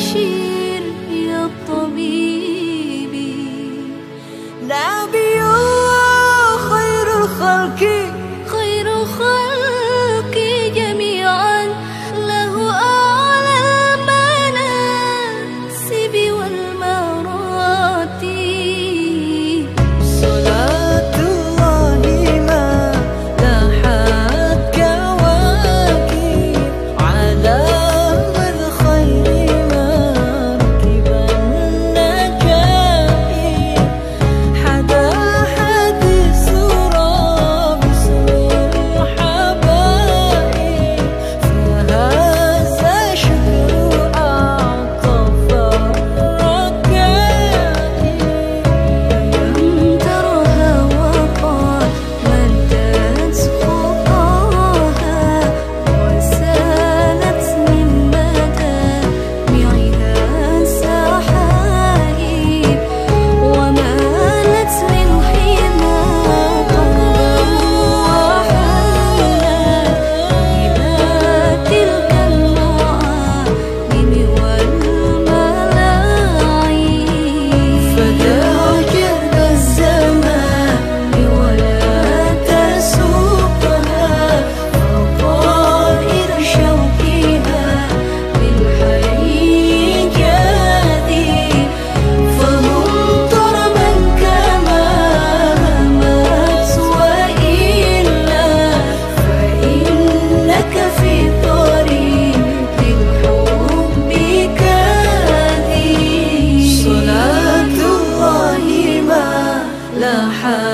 she 系啊。